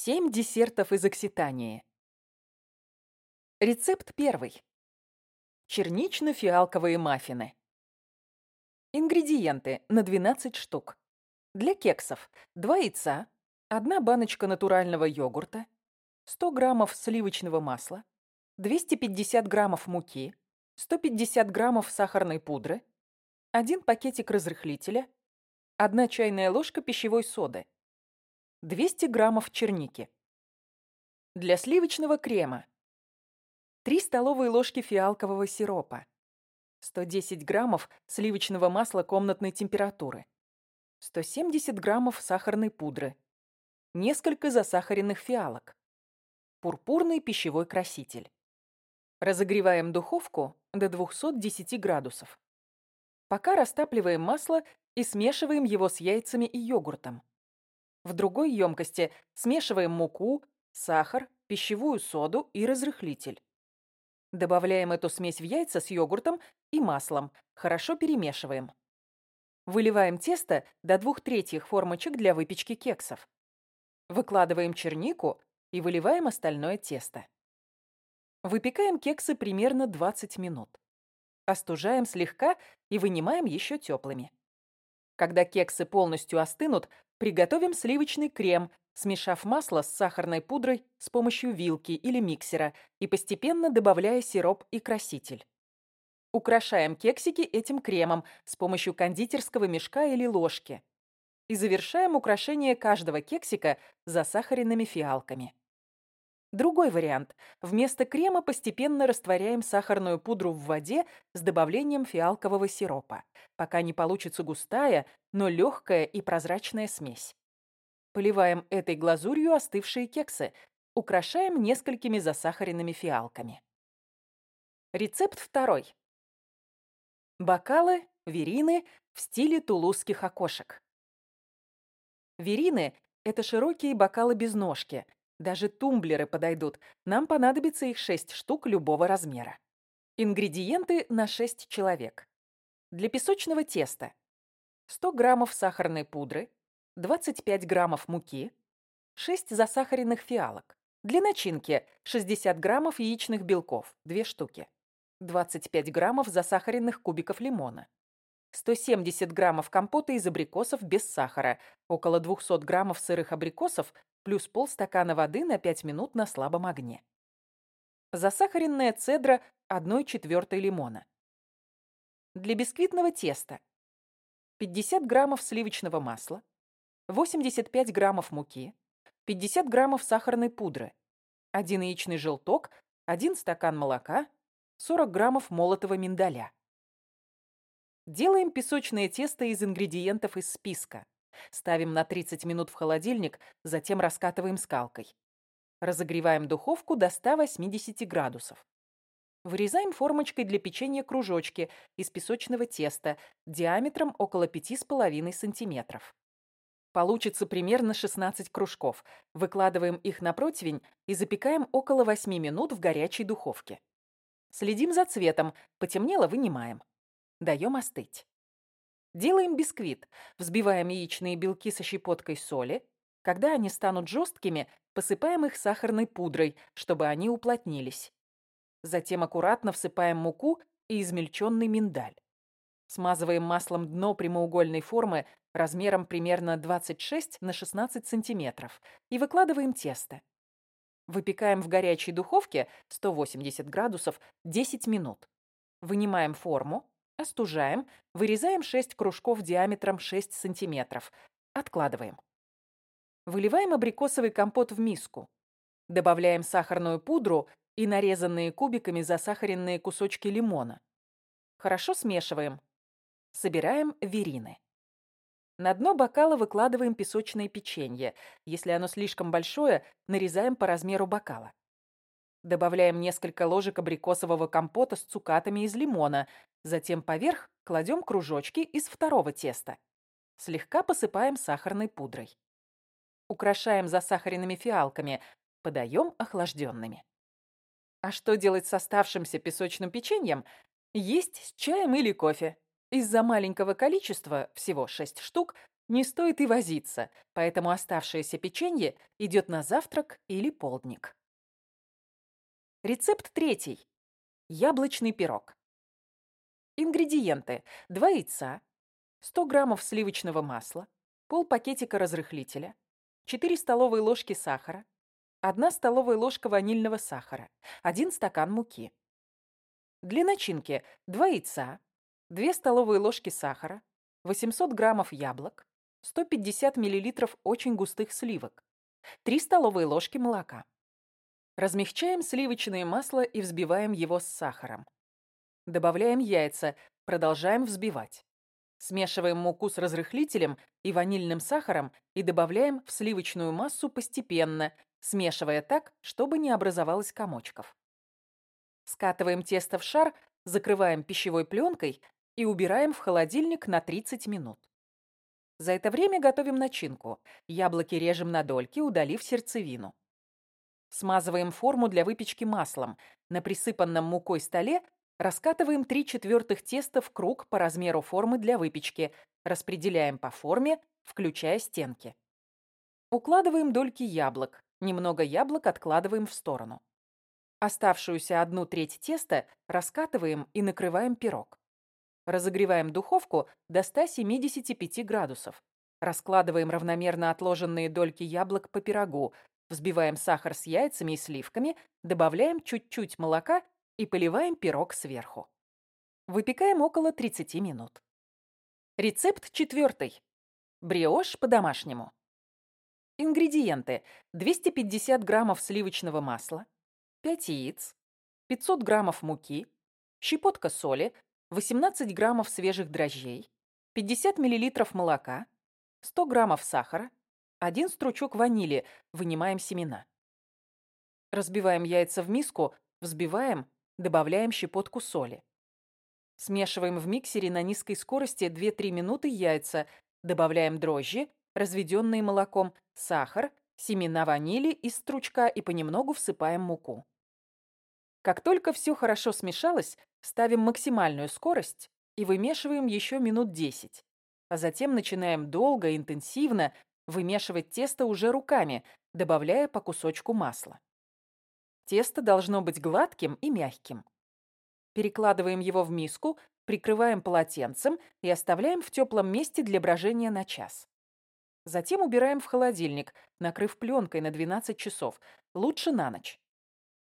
Семь десертов из Окситании. Рецепт первый. Чернично-фиалковые маффины. Ингредиенты на 12 штук. Для кексов 2 яйца, 1 баночка натурального йогурта, 100 граммов сливочного масла, 250 граммов муки, 150 граммов сахарной пудры, 1 пакетик разрыхлителя, 1 чайная ложка пищевой соды, 200 граммов черники. Для сливочного крема 3 столовые ложки фиалкового сиропа, 110 граммов сливочного масла комнатной температуры, 170 граммов сахарной пудры, несколько засахаренных фиалок, пурпурный пищевой краситель. Разогреваем духовку до 210 градусов. Пока растапливаем масло и смешиваем его с яйцами и йогуртом. В другой емкости смешиваем муку, сахар, пищевую соду и разрыхлитель. Добавляем эту смесь в яйца с йогуртом и маслом. Хорошо перемешиваем. Выливаем тесто до двух третьих формочек для выпечки кексов. Выкладываем чернику и выливаем остальное тесто. Выпекаем кексы примерно 20 минут. Остужаем слегка и вынимаем еще теплыми. Когда кексы полностью остынут, Приготовим сливочный крем, смешав масло с сахарной пудрой с помощью вилки или миксера и постепенно добавляя сироп и краситель. Украшаем кексики этим кремом с помощью кондитерского мешка или ложки. И завершаем украшение каждого кексика засахаренными фиалками. Другой вариант. Вместо крема постепенно растворяем сахарную пудру в воде с добавлением фиалкового сиропа, пока не получится густая, но легкая и прозрачная смесь. Поливаем этой глазурью остывшие кексы, украшаем несколькими засахаренными фиалками. Рецепт второй. Бокалы, верины в стиле тулузских окошек. Верины – это широкие бокалы без ножки – даже тумблеры подойдут. Нам понадобится их 6 штук любого размера. Ингредиенты на 6 человек. Для песочного теста 100 граммов сахарной пудры, 25 граммов муки, 6 засахаренных фиалок. Для начинки 60 граммов яичных белков, 2 штуки, 25 граммов засахаренных кубиков лимона, 170 граммов компота из абрикосов без сахара, около 200 граммов сырых абрикосов плюс полстакана воды на 5 минут на слабом огне. Засахаренная цедра 1 четвертой лимона. Для бисквитного теста 50 граммов сливочного масла, 85 граммов муки, 50 граммов сахарной пудры, 1 яичный желток, 1 стакан молока, 40 граммов молотого миндаля. Делаем песочное тесто из ингредиентов из списка. Ставим на 30 минут в холодильник, затем раскатываем скалкой. Разогреваем духовку до 180 градусов. Вырезаем формочкой для печенья кружочки из песочного теста диаметром около 5,5 см. Получится примерно 16 кружков. Выкладываем их на противень и запекаем около 8 минут в горячей духовке. Следим за цветом. Потемнело – вынимаем. Даем остыть. Делаем бисквит. Взбиваем яичные белки со щепоткой соли. Когда они станут жесткими, посыпаем их сахарной пудрой, чтобы они уплотнились. Затем аккуратно всыпаем муку и измельченный миндаль. Смазываем маслом дно прямоугольной формы размером примерно 26 на 16 сантиметров и выкладываем тесто. Выпекаем в горячей духовке 180 градусов 10 минут. Вынимаем форму, Остужаем, вырезаем 6 кружков диаметром 6 сантиметров. Откладываем. Выливаем абрикосовый компот в миску. Добавляем сахарную пудру и нарезанные кубиками засахаренные кусочки лимона. Хорошо смешиваем. Собираем верины. На дно бокала выкладываем песочное печенье. Если оно слишком большое, нарезаем по размеру бокала. Добавляем несколько ложек абрикосового компота с цукатами из лимона. Затем поверх кладем кружочки из второго теста. Слегка посыпаем сахарной пудрой. Украшаем засахаренными фиалками. Подаем охлажденными. А что делать с оставшимся песочным печеньем? Есть с чаем или кофе. Из-за маленького количества, всего 6 штук, не стоит и возиться, поэтому оставшееся печенье идет на завтрак или полдник. Рецепт третий. Яблочный пирог. Ингредиенты. 2 яйца, 100 граммов сливочного масла, пол пакетика разрыхлителя, 4 столовые ложки сахара, 1 столовая ложка ванильного сахара, 1 стакан муки. Для начинки 2 яйца, 2 столовые ложки сахара, 800 граммов яблок, 150 миллилитров очень густых сливок, 3 столовые ложки молока. Размягчаем сливочное масло и взбиваем его с сахаром. Добавляем яйца, продолжаем взбивать. Смешиваем муку с разрыхлителем и ванильным сахаром и добавляем в сливочную массу постепенно, смешивая так, чтобы не образовалось комочков. Скатываем тесто в шар, закрываем пищевой пленкой и убираем в холодильник на 30 минут. За это время готовим начинку. Яблоки режем на дольки, удалив сердцевину. Смазываем форму для выпечки маслом. На присыпанном мукой столе раскатываем 3 четвертых теста в круг по размеру формы для выпечки. Распределяем по форме, включая стенки. Укладываем дольки яблок. Немного яблок откладываем в сторону. Оставшуюся одну треть теста раскатываем и накрываем пирог. Разогреваем духовку до 175 градусов. Раскладываем равномерно отложенные дольки яблок по пирогу, Взбиваем сахар с яйцами и сливками, добавляем чуть-чуть молока и поливаем пирог сверху. Выпекаем около 30 минут. Рецепт четвертый. Бриош по-домашнему. Ингредиенты. 250 граммов сливочного масла, 5 яиц, 500 граммов муки, щепотка соли, 18 граммов свежих дрожжей, 50 миллилитров молока, 100 граммов сахара, один стручок ванили. Вынимаем семена. Разбиваем яйца в миску, взбиваем, добавляем щепотку соли. Смешиваем в миксере на низкой скорости 2-3 минуты яйца, добавляем дрожжи, разведенные молоком, сахар, семена ванили из стручка и понемногу всыпаем муку. Как только все хорошо смешалось, ставим максимальную скорость и вымешиваем еще минут 10. А затем начинаем долго, интенсивно Вымешивать тесто уже руками, добавляя по кусочку масла. Тесто должно быть гладким и мягким. Перекладываем его в миску, прикрываем полотенцем и оставляем в теплом месте для брожения на час. Затем убираем в холодильник, накрыв пленкой на 12 часов, лучше на ночь.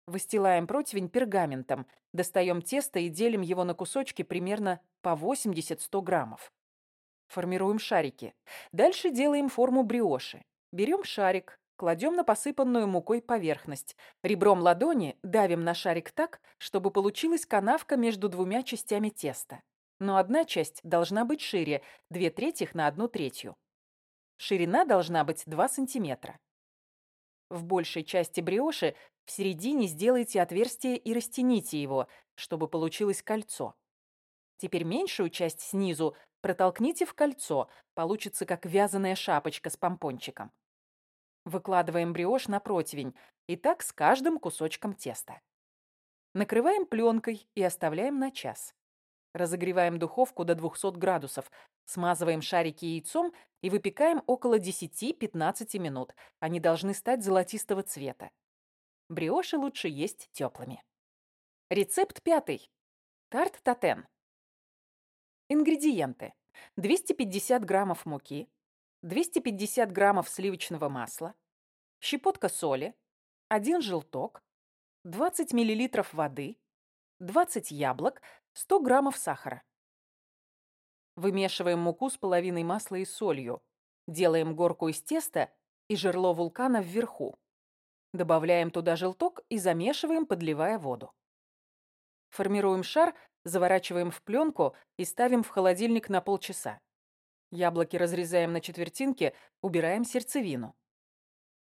Выстилаем противень пергаментом, достаем тесто и делим его на кусочки примерно по 80-100 граммов. Формируем шарики. Дальше делаем форму бриоши. Берем шарик, кладем на посыпанную мукой поверхность. Ребром ладони давим на шарик так, чтобы получилась канавка между двумя частями теста. Но одна часть должна быть шире, две трети на одну третью. Ширина должна быть 2 сантиметра. В большей части бриоши в середине сделайте отверстие и растяните его, чтобы получилось кольцо. Теперь меньшую часть снизу Протолкните в кольцо, получится как вязаная шапочка с помпончиком. Выкладываем бриош на противень, и так с каждым кусочком теста. Накрываем пленкой и оставляем на час. Разогреваем духовку до 200 градусов, смазываем шарики яйцом и выпекаем около 10-15 минут. Они должны стать золотистого цвета. Бриоши лучше есть теплыми. Рецепт пятый. Тарт татен. Ингредиенты. 250 граммов муки, 250 граммов сливочного масла, щепотка соли, 1 желток, 20 миллилитров воды, 20 яблок, 100 граммов сахара. Вымешиваем муку с половиной масла и солью. Делаем горку из теста и жерло вулкана вверху. Добавляем туда желток и замешиваем, подливая воду. Формируем шар заворачиваем в пленку и ставим в холодильник на полчаса. Яблоки разрезаем на четвертинки, убираем сердцевину.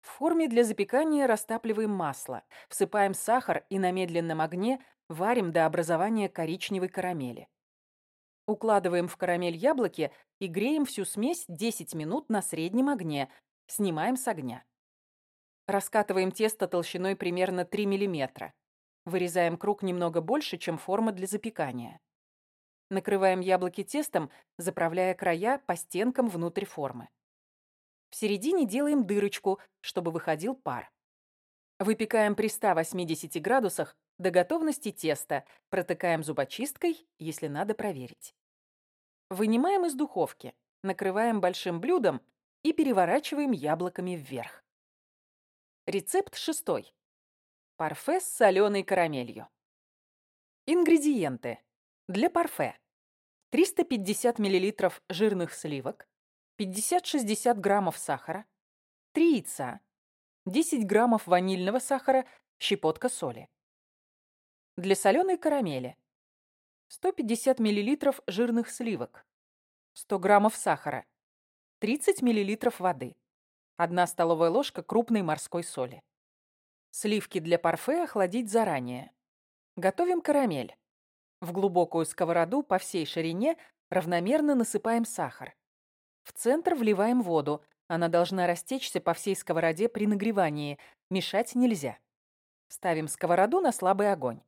В форме для запекания растапливаем масло, всыпаем сахар и на медленном огне варим до образования коричневой карамели. Укладываем в карамель яблоки и греем всю смесь 10 минут на среднем огне, снимаем с огня. Раскатываем тесто толщиной примерно 3 мм. Вырезаем круг немного больше, чем форма для запекания. Накрываем яблоки тестом, заправляя края по стенкам внутрь формы. В середине делаем дырочку, чтобы выходил пар. Выпекаем при 180 градусах до готовности теста, протыкаем зубочисткой, если надо проверить. Вынимаем из духовки, накрываем большим блюдом и переворачиваем яблоками вверх. Рецепт шестой. Парфе с соленой карамелью. Ингредиенты. Для парфе. 350 мл жирных сливок, 50-60 граммов сахара, 3 яйца, 10 граммов ванильного сахара, щепотка соли. Для соленой карамели 150 мл жирных сливок, 100 граммов сахара, 30 мл воды, 1 столовая ложка крупной морской соли. Сливки для парфе охладить заранее. Готовим карамель. В глубокую сковороду по всей ширине равномерно насыпаем сахар. В центр вливаем воду. Она должна растечься по всей сковороде при нагревании. Мешать нельзя. Ставим сковороду на слабый огонь.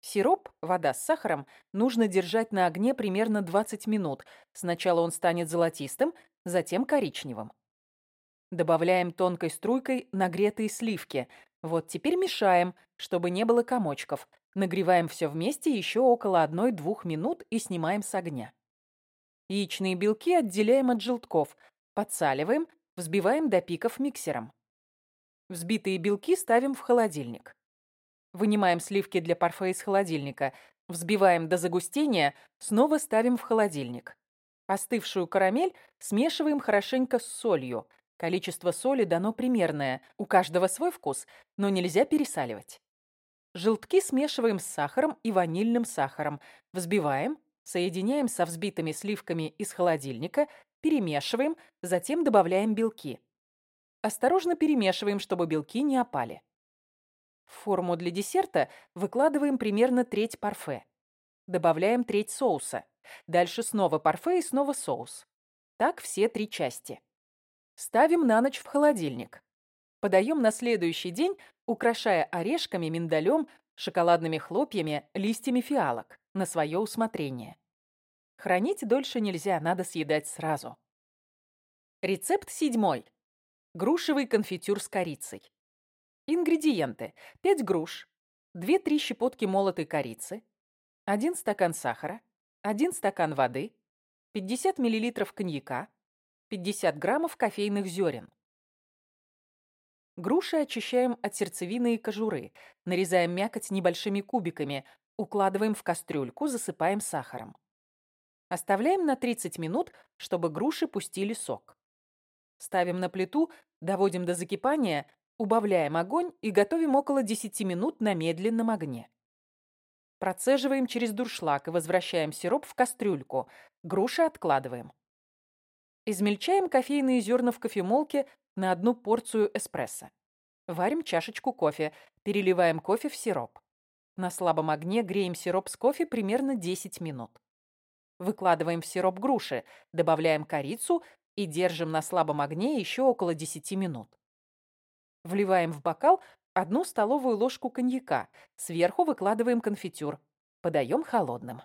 Сироп, вода с сахаром, нужно держать на огне примерно 20 минут. Сначала он станет золотистым, затем коричневым. Добавляем тонкой струйкой нагретые сливки. Вот теперь мешаем, чтобы не было комочков. Нагреваем все вместе еще около 1-2 минут и снимаем с огня. Яичные белки отделяем от желтков, подсаливаем, взбиваем до пиков миксером. Взбитые белки ставим в холодильник. Вынимаем сливки для парфе из холодильника, взбиваем до загустения, снова ставим в холодильник. Остывшую карамель смешиваем хорошенько с солью. Количество соли дано примерное, у каждого свой вкус, но нельзя пересаливать. Желтки смешиваем с сахаром и ванильным сахаром. Взбиваем, соединяем со взбитыми сливками из холодильника, перемешиваем, затем добавляем белки. Осторожно перемешиваем, чтобы белки не опали. В форму для десерта выкладываем примерно треть парфе. Добавляем треть соуса. Дальше снова парфе и снова соус. Так все три части. Ставим на ночь в холодильник. Подаем на следующий день украшая орешками, миндалем, шоколадными хлопьями, листьями фиалок на свое усмотрение. Хранить дольше нельзя, надо съедать сразу. Рецепт седьмой. Грушевый конфитюр с корицей. Ингредиенты. 5 груш, 2-3 щепотки молотой корицы, 1 стакан сахара, 1 стакан воды, 50 мл коньяка, 50 граммов кофейных зерен, Груши очищаем от сердцевины и кожуры, нарезаем мякоть небольшими кубиками, укладываем в кастрюльку, засыпаем сахаром. Оставляем на 30 минут, чтобы груши пустили сок. Ставим на плиту, доводим до закипания, убавляем огонь и готовим около 10 минут на медленном огне. Процеживаем через дуршлаг и возвращаем сироп в кастрюльку. Груши откладываем. Измельчаем кофейные зерна в кофемолке на одну порцию эспрессо. Варим чашечку кофе, переливаем кофе в сироп. На слабом огне греем сироп с кофе примерно 10 минут. Выкладываем в сироп груши, добавляем корицу и держим на слабом огне еще около 10 минут. Вливаем в бокал одну столовую ложку коньяка, сверху выкладываем конфитюр. Подаем холодным.